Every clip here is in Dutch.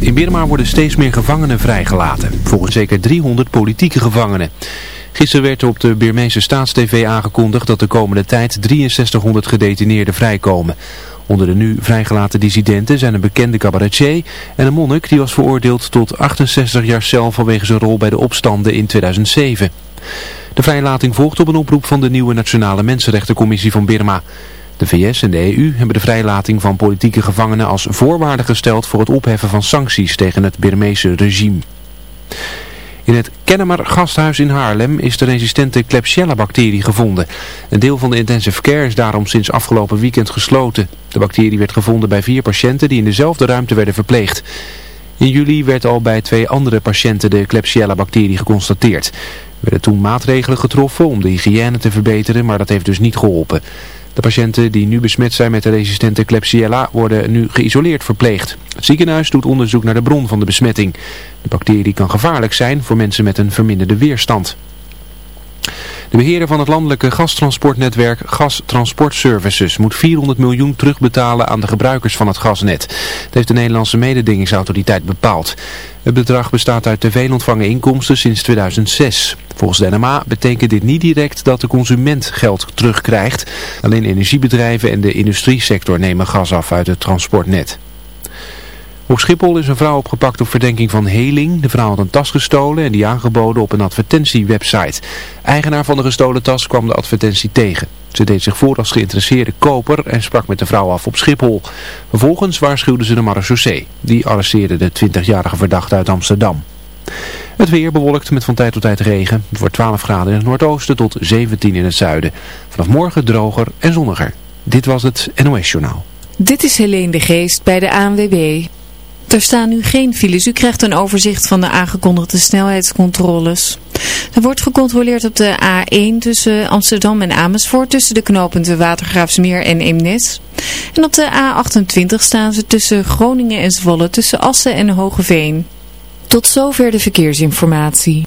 In Birma worden steeds meer gevangenen vrijgelaten. Volgens zeker 300 politieke gevangenen. Gisteren werd op de Birmeese Staatstv aangekondigd dat de komende tijd 6300 gedetineerden vrijkomen. Onder de nu vrijgelaten dissidenten zijn een bekende cabaretier en een monnik die was veroordeeld tot 68 jaar cel vanwege zijn rol bij de opstanden in 2007. De vrijlating volgt op een oproep van de nieuwe Nationale Mensenrechtencommissie van Birma. De VS en de EU hebben de vrijlating van politieke gevangenen als voorwaarde gesteld voor het opheffen van sancties tegen het Birmeese regime. In het Kennemer gasthuis in Haarlem is de resistente Klebsiella-bacterie gevonden. Een deel van de intensive care is daarom sinds afgelopen weekend gesloten. De bacterie werd gevonden bij vier patiënten die in dezelfde ruimte werden verpleegd. In juli werd al bij twee andere patiënten de Klebsiella-bacterie geconstateerd. Er werden toen maatregelen getroffen om de hygiëne te verbeteren, maar dat heeft dus niet geholpen. De patiënten die nu besmet zijn met de resistente Klebsiella worden nu geïsoleerd verpleegd. Het ziekenhuis doet onderzoek naar de bron van de besmetting. De bacterie kan gevaarlijk zijn voor mensen met een verminderde weerstand. De beheerder van het landelijke gastransportnetwerk Gas Transport Services moet 400 miljoen terugbetalen aan de gebruikers van het gasnet. Dat heeft de Nederlandse mededingingsautoriteit bepaald. Het bedrag bestaat uit veel ontvangen inkomsten sinds 2006. Volgens de NMA betekent dit niet direct dat de consument geld terugkrijgt. Alleen energiebedrijven en de industriesector nemen gas af uit het transportnet. Op Schiphol is een vrouw opgepakt op verdenking van heling. De vrouw had een tas gestolen en die aangeboden op een advertentiewebsite. Eigenaar van de gestolen tas kwam de advertentie tegen. Ze deed zich voor als geïnteresseerde koper en sprak met de vrouw af op Schiphol. Vervolgens waarschuwde ze de marechaussee. Die arresteerde de 20-jarige verdachte uit Amsterdam. Het weer bewolkt met van tijd tot tijd regen. Het wordt 12 graden in het noordoosten tot 17 in het zuiden. Vanaf morgen droger en zonniger. Dit was het NOS Journaal. Dit is Helene de Geest bij de ANWB. Er staan nu geen files. U krijgt een overzicht van de aangekondigde snelheidscontroles. Er wordt gecontroleerd op de A1 tussen Amsterdam en Amersfoort, tussen de knooppunten Watergraafsmeer en Eemnes. En op de A28 staan ze tussen Groningen en Zwolle, tussen Assen en Hogeveen. Tot zover de verkeersinformatie.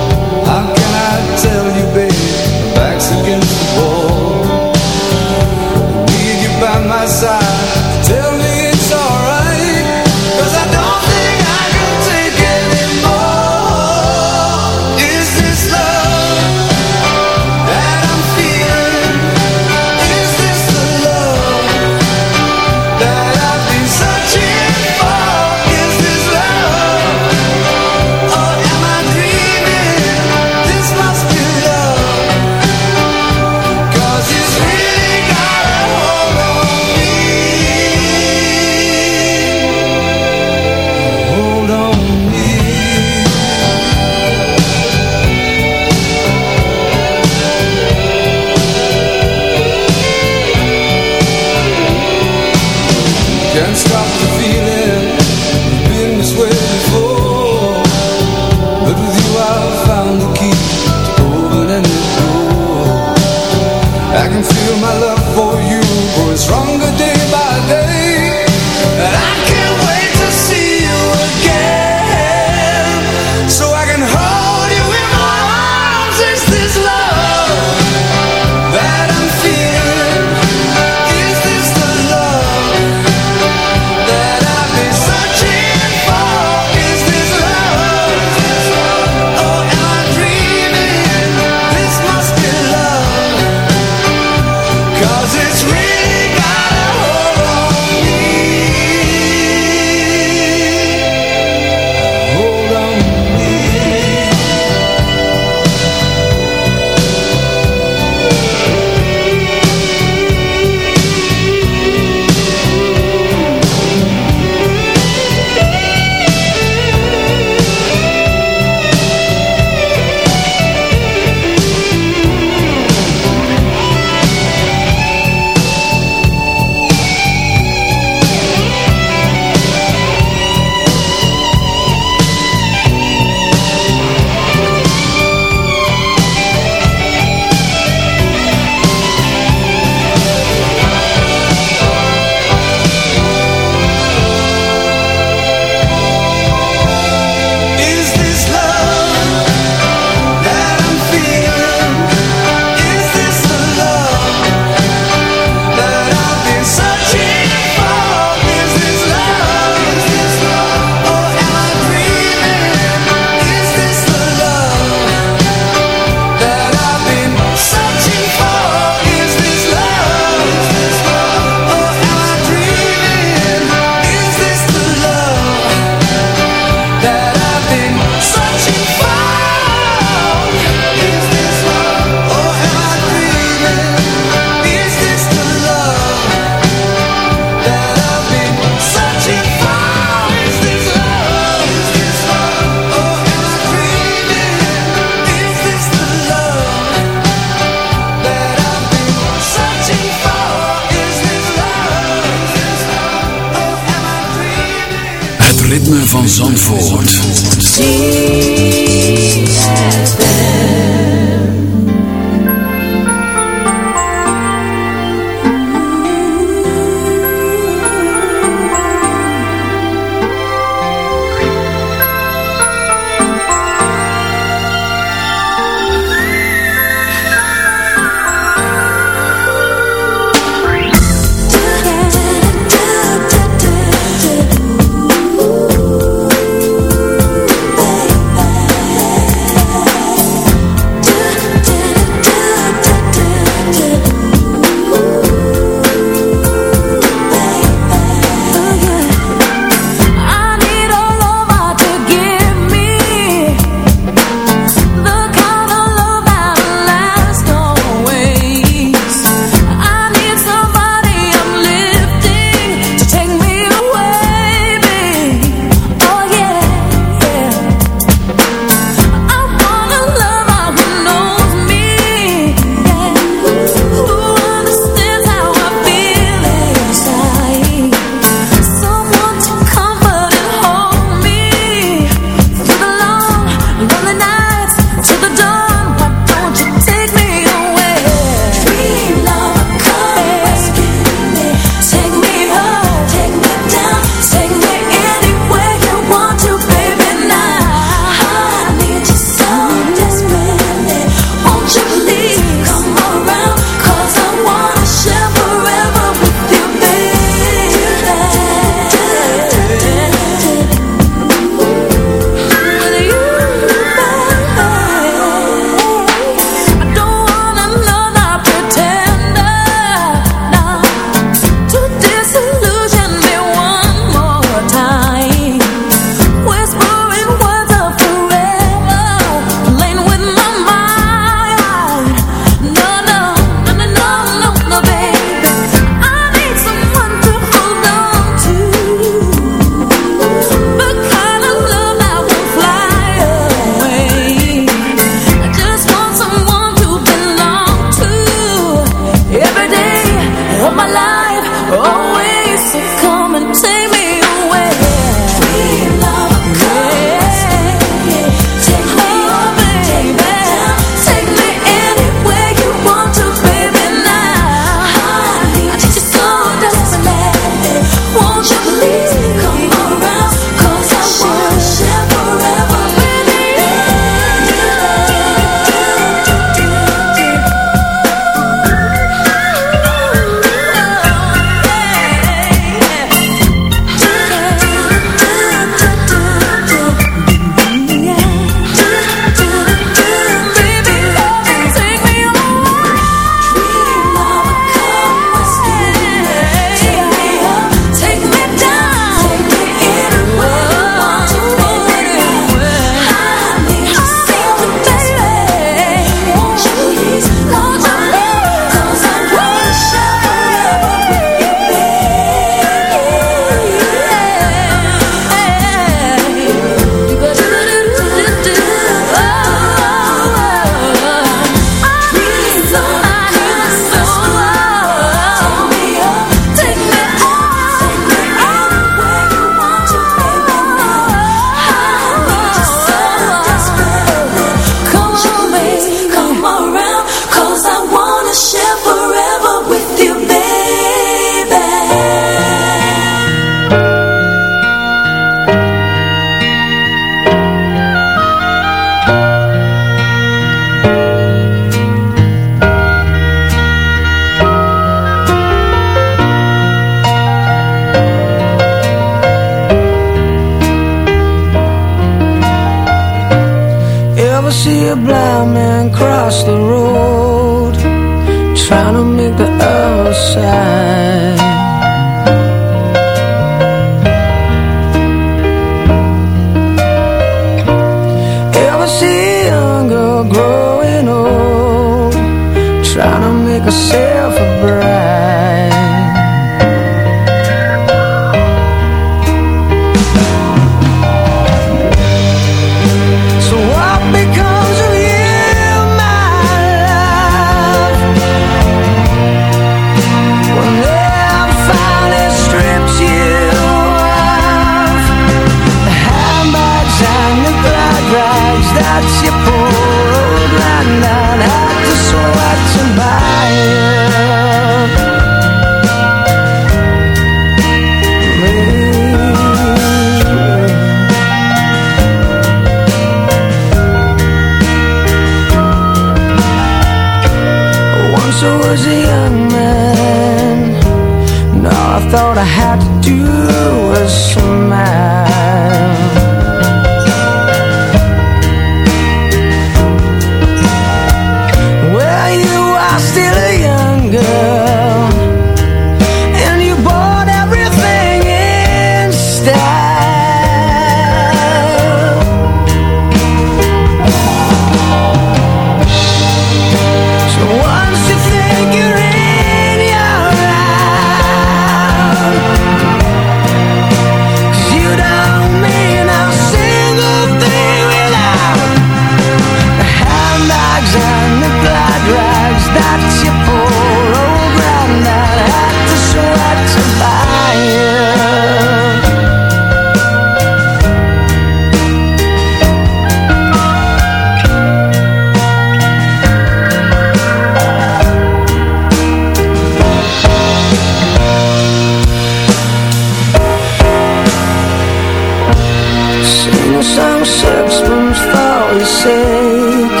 some substance for the sake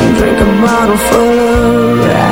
And drink a bottle full of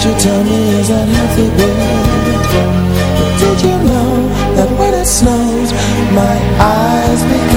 Won't you tell me is that healthy, baby? But did you know that when it snows, my eyes become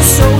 for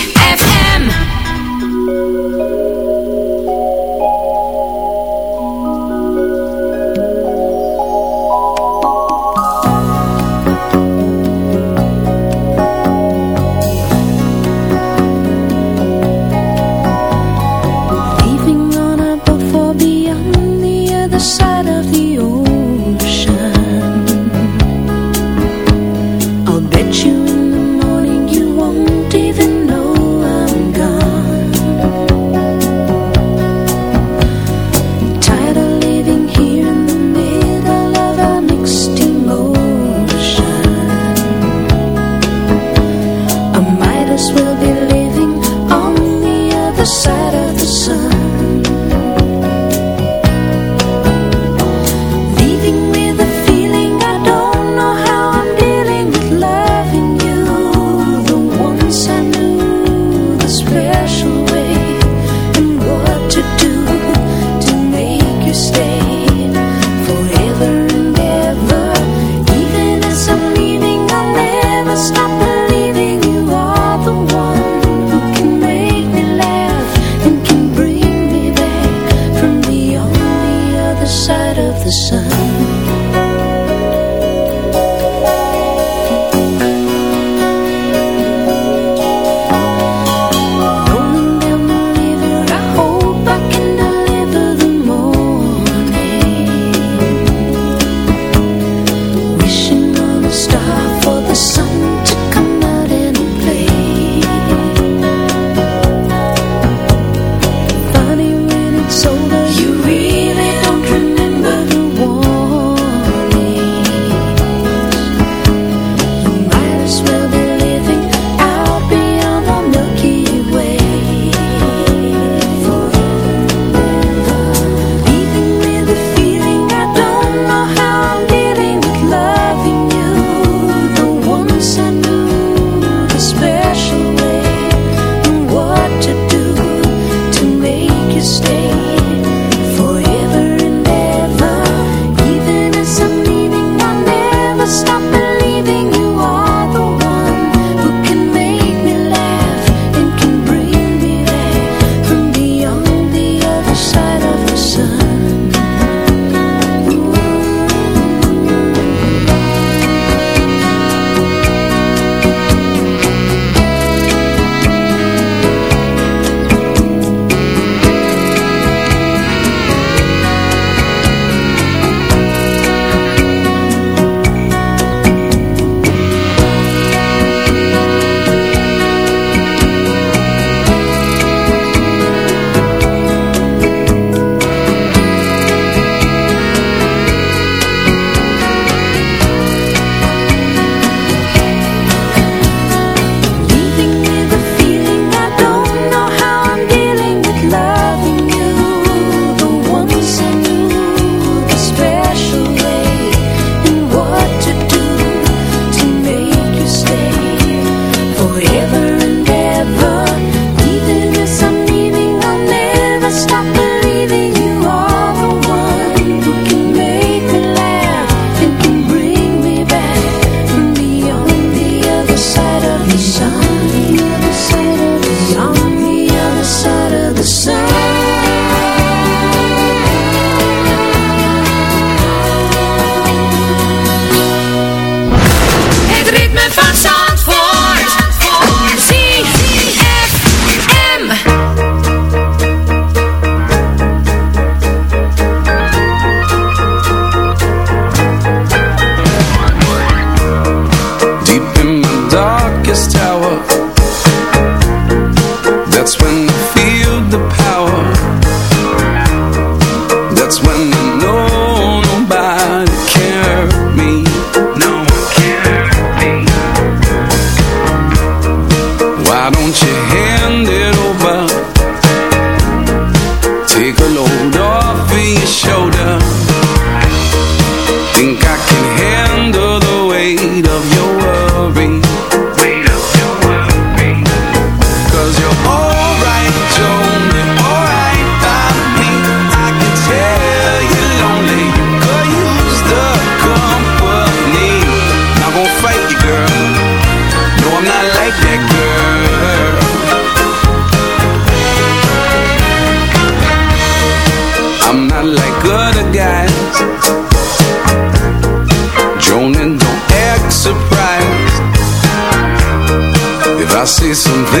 something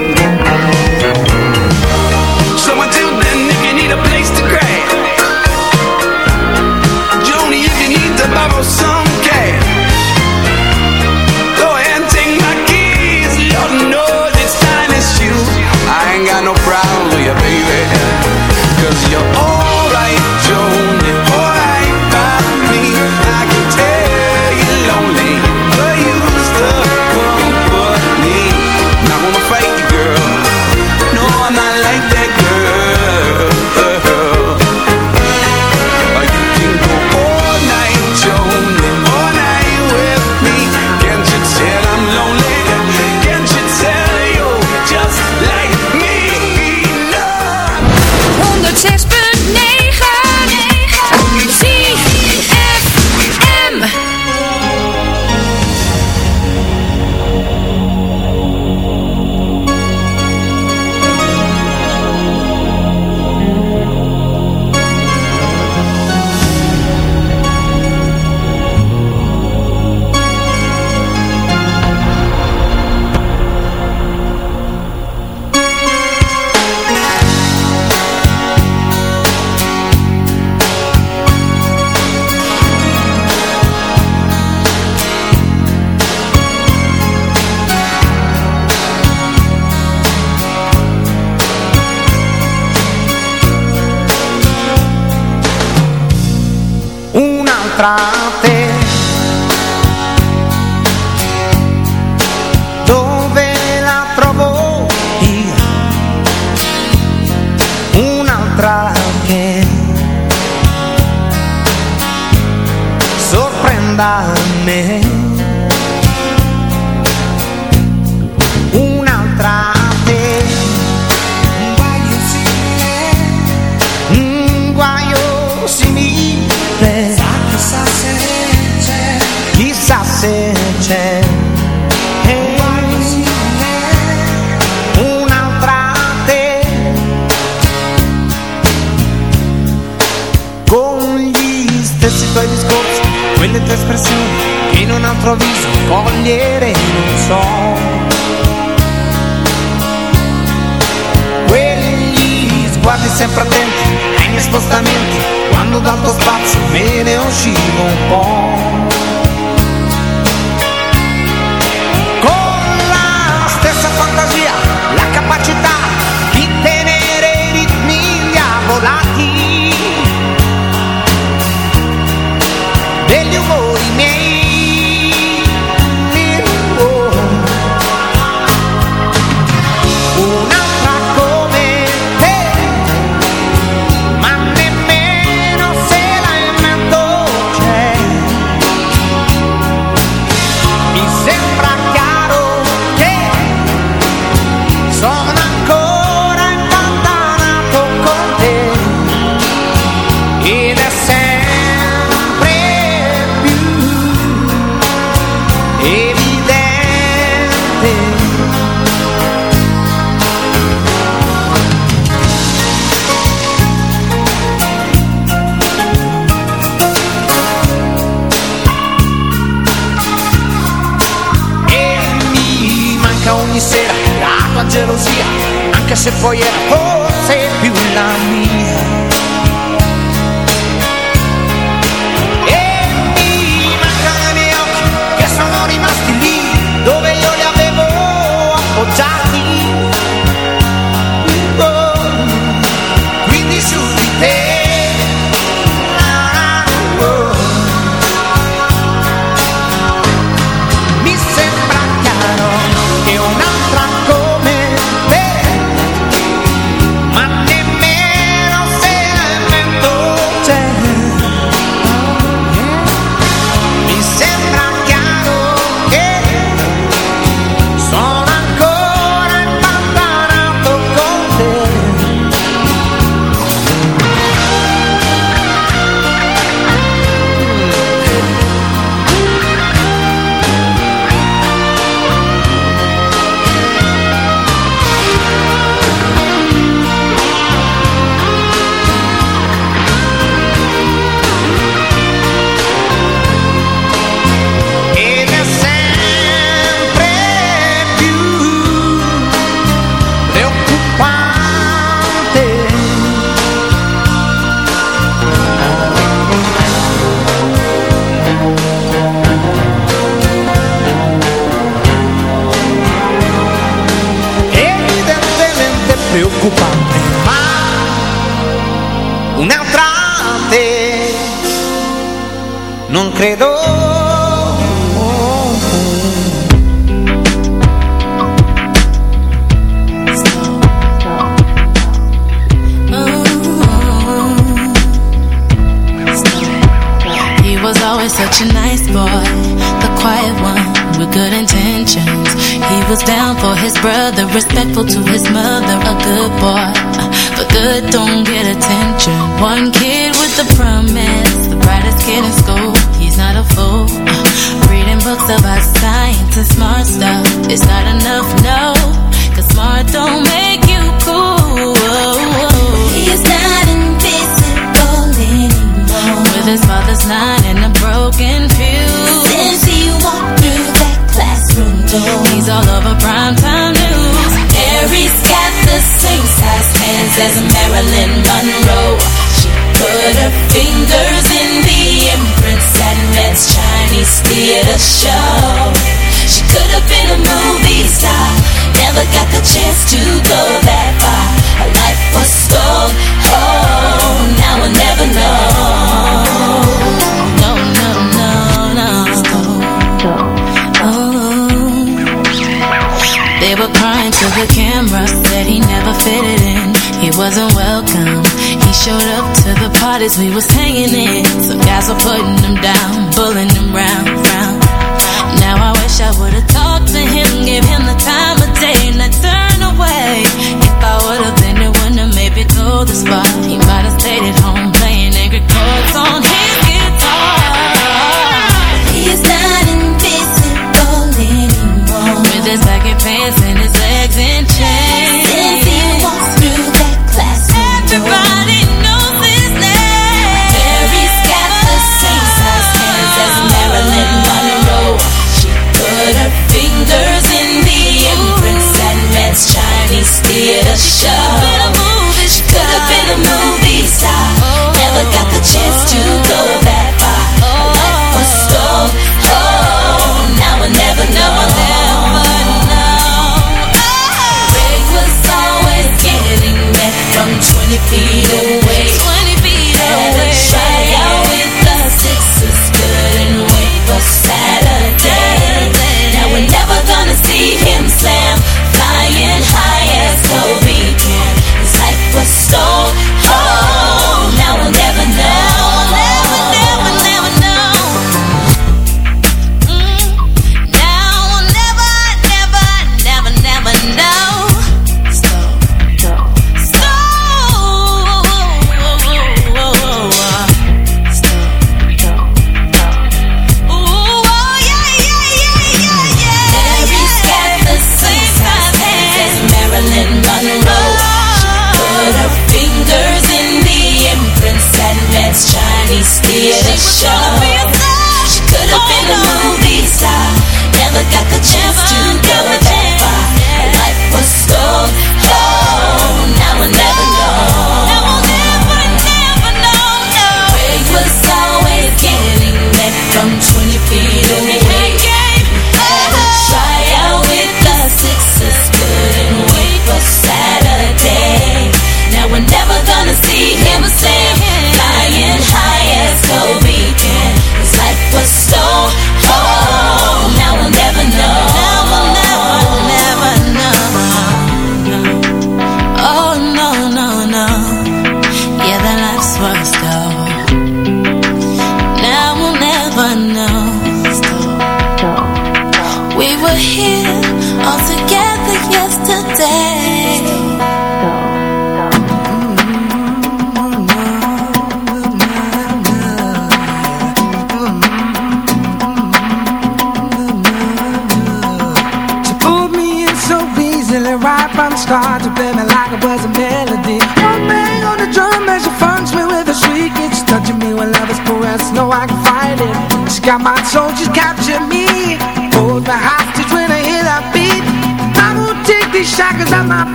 crying to the camera, said he never fitted in. He wasn't welcome. He showed up to the parties we was hanging in. Some guys were putting him down, bullying him round, round. Now I wish I would've talked to him, gave him the time of day, and I turned away. If I would've been the winner, maybe go the far. see show.